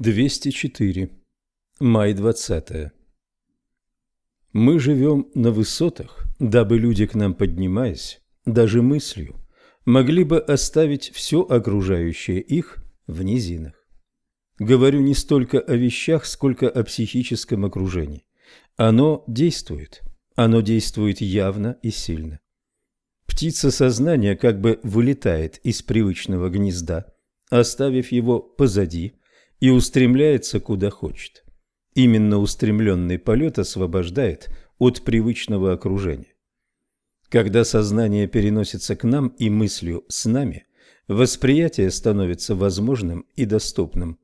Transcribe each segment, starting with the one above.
204. Май 20. Мы живем на высотах, дабы люди к нам поднимаясь, даже мыслью, могли бы оставить все окружающее их в низинах. Говорю не столько о вещах, сколько о психическом окружении. Оно действует, оно действует явно и сильно. Птица сознания как бы вылетает из привычного гнезда, оставив его позади, и устремляется куда хочет. Именно устремленный полет освобождает от привычного окружения. Когда сознание переносится к нам и мыслью с нами, восприятие становится возможным и доступным.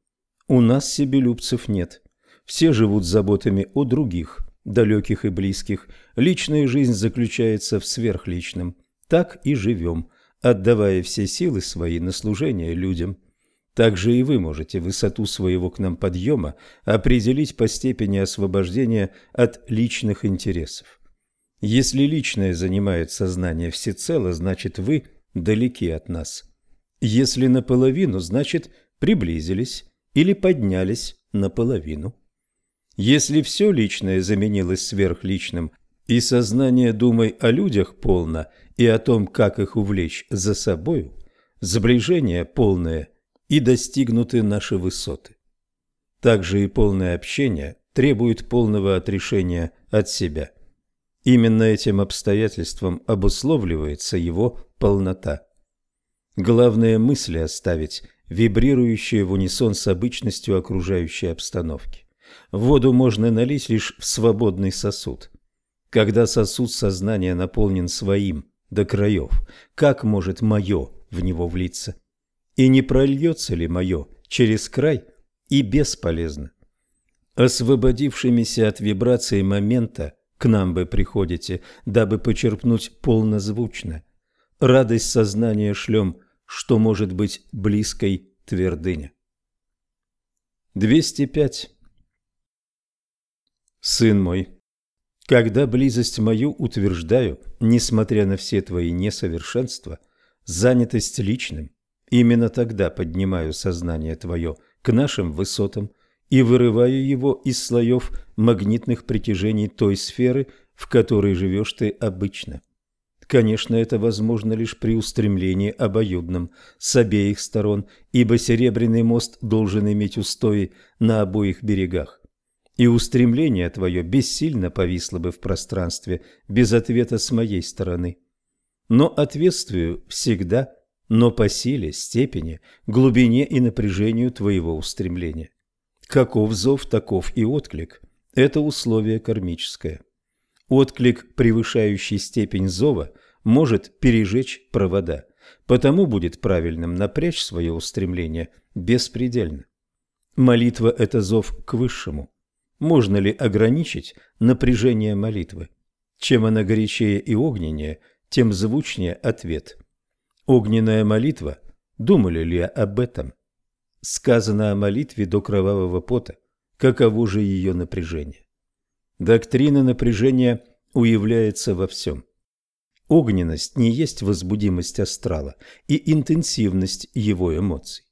У нас себелюбцев нет. Все живут заботами о других, далеких и близких. Личная жизнь заключается в сверхличном. Так и живем, отдавая все силы свои на служение людям – также и вы можете высоту своего к нам подъема определить по степени освобождения от личных интересов. Если личное занимает сознание всецело, значит вы далеки от нас. Если наполовину, значит приблизились или поднялись наполовину. Если все личное заменилось сверхличным, и сознание думай о людях полно и о том, как их увлечь за собою, сближение полное – и достигнуты наши высоты. Также и полное общение требует полного отрешения от себя. Именно этим обстоятельством обусловливается его полнота. Главное мысли оставить, вибрирующие в унисон с обычностью окружающей обстановки. Воду можно налить лишь в свободный сосуд. Когда сосуд сознания наполнен своим до краев, как может мое в него влиться? И не прольется ли мое через край и бесполезно. Освободившимися от вибраций момента к нам бы приходите, дабы почерпнуть полнозвучно. Радость сознания шлем, что может быть близкой твердыня. 205. Сын мой, когда близость мою утверждаю, несмотря на все твои несовершенства, занятость личным, Именно тогда поднимаю сознание твое к нашим высотам и вырываю его из слоев магнитных притяжений той сферы, в которой живешь ты обычно. Конечно, это возможно лишь при устремлении обоюдном с обеих сторон, ибо Серебряный мост должен иметь устои на обоих берегах. И устремление твое бессильно повисло бы в пространстве без ответа с моей стороны. Но ответствую всегда но по силе, степени, глубине и напряжению твоего устремления. Каков зов, таков и отклик. Это условие кармическое. Отклик, превышающий степень зова, может пережечь провода, потому будет правильным напрячь свое устремление беспредельно. Молитва – это зов к высшему. Можно ли ограничить напряжение молитвы? Чем она горячее и огненнее, тем звучнее ответ – Огненная молитва. Думали ли об этом? Сказано о молитве до кровавого пота. Каково же ее напряжение? Доктрина напряжения уявляется во всем. Огненность не есть возбудимость астрала и интенсивность его эмоций.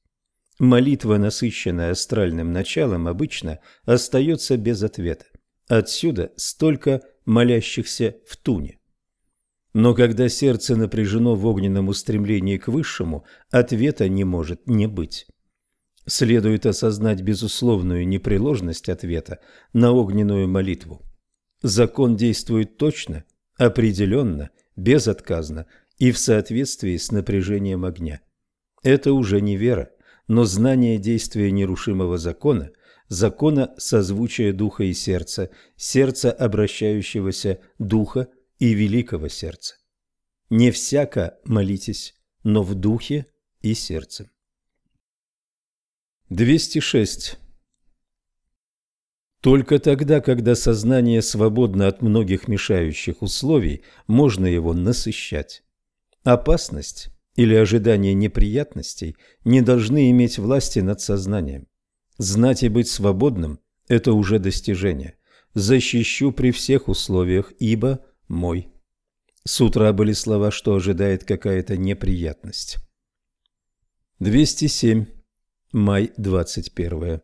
Молитва, насыщенная астральным началом, обычно остается без ответа. Отсюда столько молящихся в туне. Но когда сердце напряжено в огненном устремлении к высшему, ответа не может не быть. Следует осознать безусловную непреложность ответа на огненную молитву. Закон действует точно, определенно, безотказно и в соответствии с напряжением огня. Это уже не вера, но знание действия нерушимого закона, закона созвучия духа и сердца, сердца обращающегося духа и великого сердца. Не всяко молитесь, но в духе и сердце. 206. Только тогда, когда сознание свободно от многих мешающих условий, можно его насыщать. Опасность или ожидание неприятностей не должны иметь власти над сознанием. Знать и быть свободным – это уже достижение. Защищу при всех условиях, ибо мой. С утра были слова, что ожидает какая-то неприятность. 207. Май 21.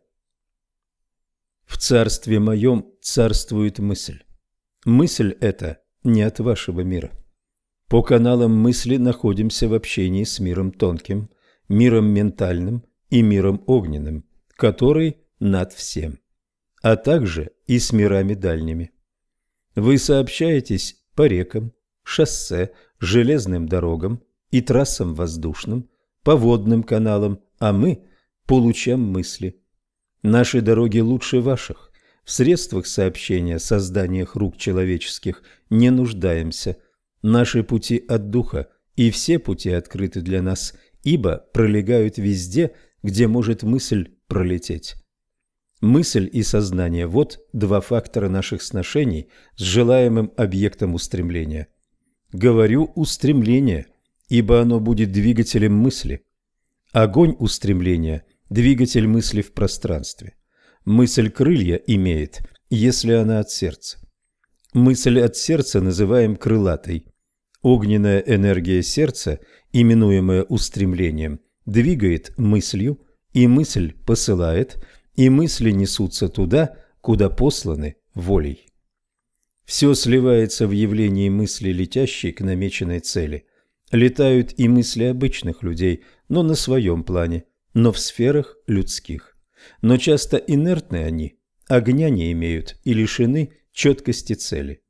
В царстве моем царствует мысль. Мысль эта не от вашего мира. По каналам мысли находимся в общении с миром тонким, миром ментальным и миром огненным, который над всем, а также и с мирами дальними. Вы сообщаетесь по рекам, шоссе, железным дорогам и трассам воздушным, по водным каналам, а мы – по лучам мысли. Наши дороги лучше ваших. В средствах сообщения, созданиях рук человеческих не нуждаемся – Наши пути от Духа и все пути открыты для нас, ибо пролегают везде, где может мысль пролететь. Мысль и сознание – вот два фактора наших сношений с желаемым объектом устремления. Говорю «устремление», ибо оно будет двигателем мысли. Огонь устремления – двигатель мысли в пространстве. Мысль крылья имеет, если она от сердца. Мысль от сердца называем крылатой. Огненная энергия сердца, именуемая устремлением, двигает мыслью, и мысль посылает, и мысли несутся туда, куда посланы волей. Все сливается в явлении мысли, летящей к намеченной цели. Летают и мысли обычных людей, но на своем плане, но в сферах людских. Но часто инертны они, огня не имеют и лишены четкости цели.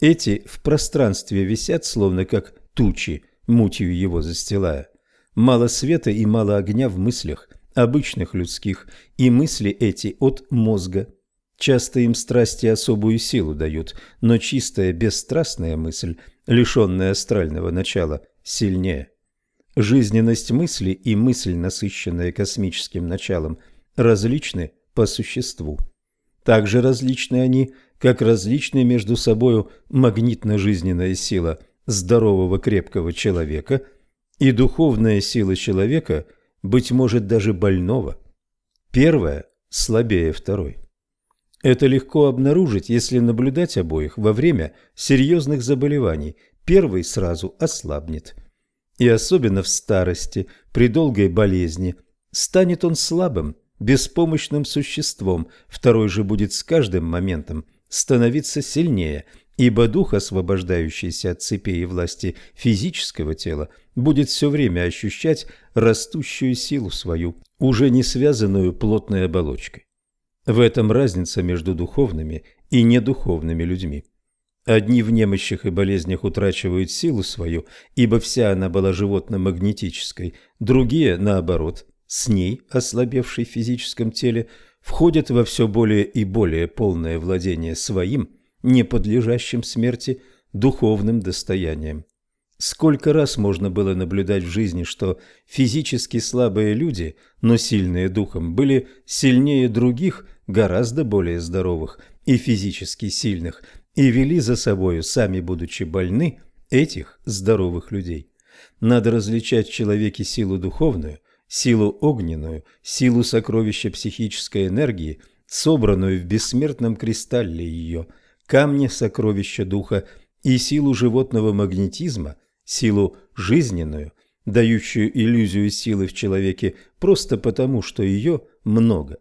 Эти в пространстве висят, словно как тучи, мутью его застилая. Мало света и мало огня в мыслях, обычных людских, и мысли эти от мозга. Часто им страсти особую силу дают, но чистая бесстрастная мысль, лишенная астрального начала, сильнее. Жизненность мысли и мысль, насыщенная космическим началом, различны по существу. Также различны они – как различны между собою магнитно-жизненная сила здорового крепкого человека и духовная сила человека, быть может даже больного. Первая слабее второй. Это легко обнаружить, если наблюдать обоих во время серьезных заболеваний. Первый сразу ослабнет. И особенно в старости, при долгой болезни, станет он слабым, беспомощным существом, второй же будет с каждым моментом – становиться сильнее, ибо дух, освобождающийся от цепей и власти физического тела, будет все время ощущать растущую силу свою, уже не связанную плотной оболочкой. В этом разница между духовными и недуховными людьми. Одни в немощах и болезнях утрачивают силу свою, ибо вся она была животно-магнетической, другие, наоборот, с ней, ослабевшей в физическом теле, входят во все более и более полное владение своим, не подлежащим смерти, духовным достоянием. Сколько раз можно было наблюдать в жизни, что физически слабые люди, но сильные духом, были сильнее других, гораздо более здоровых и физически сильных, и вели за собою, сами будучи больны, этих здоровых людей. Надо различать в человеке силу духовную силу огненную, силу сокровища психической энергии, собранную в бессмертном кристалле ее, камне сокровища духа и силу животного магнетизма, силу жизненную, дающую иллюзию силы в человеке просто потому, что ее много.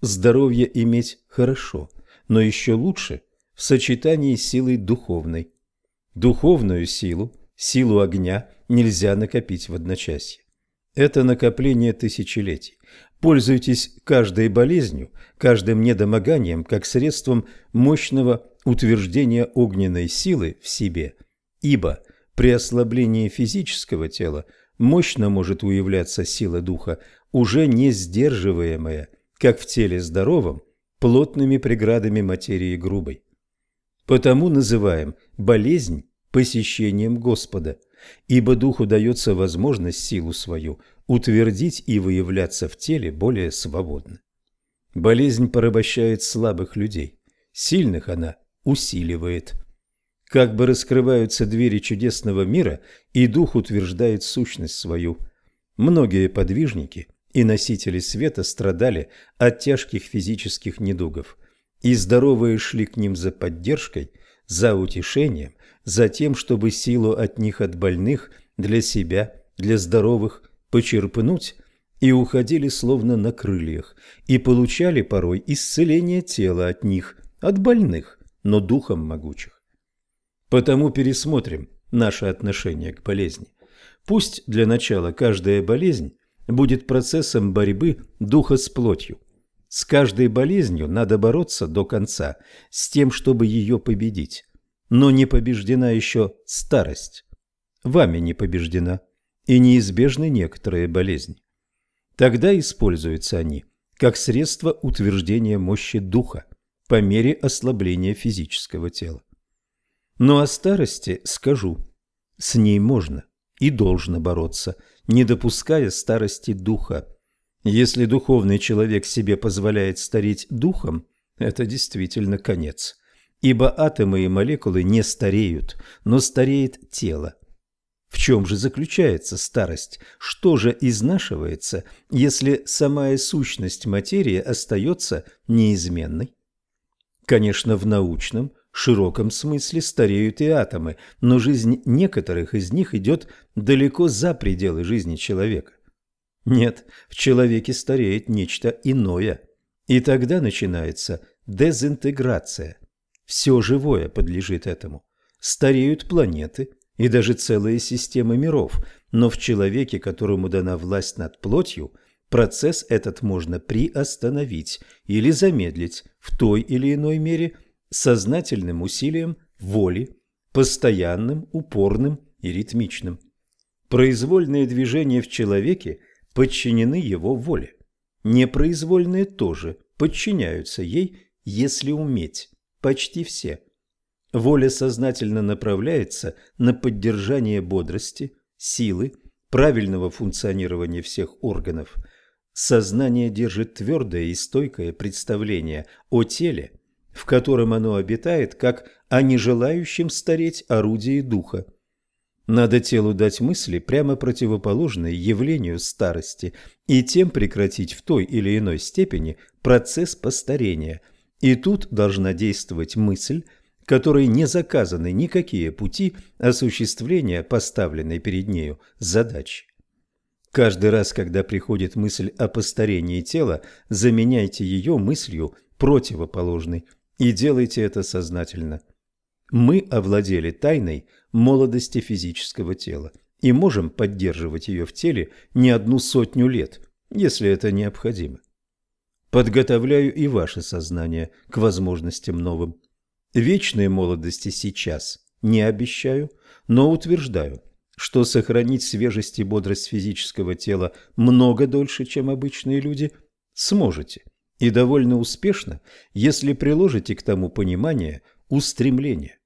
Здоровье иметь хорошо, но еще лучше в сочетании с силой духовной. Духовную силу, силу огня нельзя накопить в одночасье. Это накопление тысячелетий. Пользуйтесь каждой болезнью, каждым недомоганием как средством мощного утверждения огненной силы в себе, ибо при ослаблении физического тела мощно может уявляться сила духа, уже не сдерживаемая, как в теле здоровом, плотными преградами материи грубой. Потому называем болезнь посещением Господа – ибо духу дается возможность силу свою утвердить и выявляться в теле более свободно. Болезнь порабощает слабых людей, сильных она усиливает. Как бы раскрываются двери чудесного мира, и дух утверждает сущность свою. Многие подвижники и носители света страдали от тяжких физических недугов, и здоровые шли к ним за поддержкой, за утешением, за тем, чтобы силу от них от больных для себя, для здоровых почерпнуть и уходили словно на крыльях, и получали порой исцеление тела от них, от больных, но духом могучих. Потому пересмотрим наше отношение к болезни. Пусть для начала каждая болезнь будет процессом борьбы духа с плотью. С каждой болезнью надо бороться до конца, с тем, чтобы ее победить. Но не побеждена еще старость. Вами не побеждена, и неизбежны некоторые болезни. Тогда используются они как средство утверждения мощи духа по мере ослабления физического тела. Но о старости скажу, с ней можно и должно бороться, не допуская старости духа. Если духовный человек себе позволяет стареть духом, это действительно конец. Ибо атомы и молекулы не стареют, но стареет тело. В чем же заключается старость? Что же изнашивается, если самая сущность материи остается неизменной? Конечно, в научном, широком смысле стареют и атомы, но жизнь некоторых из них идет далеко за пределы жизни человека. Нет, в человеке стареет нечто иное. И тогда начинается дезинтеграция. Все живое подлежит этому. Стареют планеты – и даже целые системы миров, но в человеке, которому дана власть над плотью, процесс этот можно приостановить или замедлить в той или иной мере сознательным усилием воли, постоянным, упорным и ритмичным. Произвольные движения в человеке подчинены его воле. Непроизвольные тоже подчиняются ей, если уметь, почти все – Воля сознательно направляется на поддержание бодрости, силы, правильного функционирования всех органов. Сознание держит твердое и стойкое представление о теле, в котором оно обитает, как о нежелающем стареть орудии духа. Надо телу дать мысли, прямо противоположные явлению старости, и тем прекратить в той или иной степени процесс постарения. И тут должна действовать мысль – которой не заказаны никакие пути осуществления поставленной перед нею задачи. Каждый раз, когда приходит мысль о постарении тела, заменяйте ее мыслью противоположной и делайте это сознательно. Мы овладели тайной молодости физического тела и можем поддерживать ее в теле не одну сотню лет, если это необходимо. Подготовляю и ваше сознание к возможностям новым. Вечной молодости сейчас не обещаю, но утверждаю, что сохранить свежесть и бодрость физического тела много дольше, чем обычные люди, сможете. И довольно успешно, если приложите к тому понимание устремление.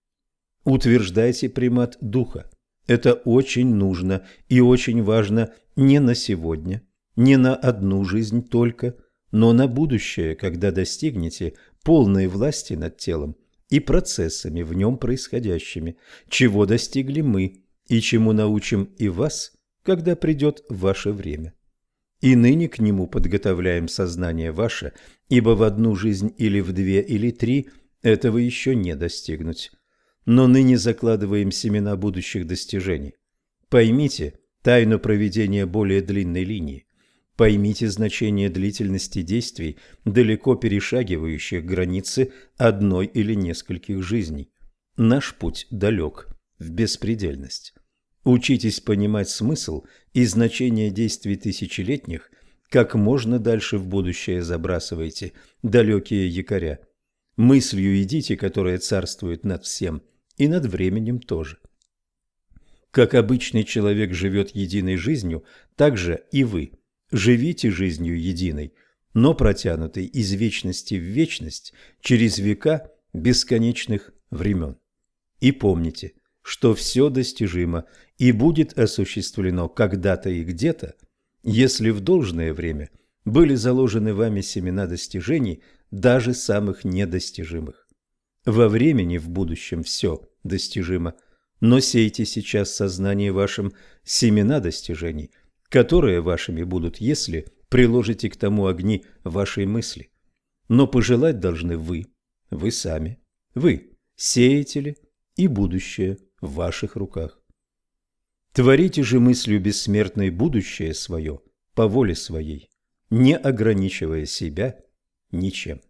Утверждайте примат духа. Это очень нужно и очень важно не на сегодня, не на одну жизнь только, но на будущее, когда достигнете полной власти над телом и процессами в нем происходящими, чего достигли мы и чему научим и вас, когда придет ваше время. И ныне к нему подготовляем сознание ваше, ибо в одну жизнь или в две или три этого еще не достигнуть. Но ныне закладываем семена будущих достижений. Поймите тайну проведения более длинной линии. Поймите значение длительности действий, далеко перешагивающих границы одной или нескольких жизней. Наш путь далек в беспредельность. Учитесь понимать смысл и значение действий тысячелетних, как можно дальше в будущее забрасывайте далекие якоря. Мыслью идите, которая царствует над всем, и над временем тоже. Как обычный человек живет единой жизнью, так же и вы – Живите жизнью единой, но протянутой из вечности в вечность через века бесконечных времен. И помните, что все достижимо и будет осуществлено когда-то и где-то, если в должное время были заложены вами семена достижений, даже самых недостижимых. Во времени в будущем все достижимо, но сейте сейчас сознание вашим семена достижений – которые вашими будут, если приложите к тому огни вашей мысли. Но пожелать должны вы, вы сами, вы, сеятели, и будущее в ваших руках. Творите же мыслью бессмертное будущее свое по воле своей, не ограничивая себя ничем.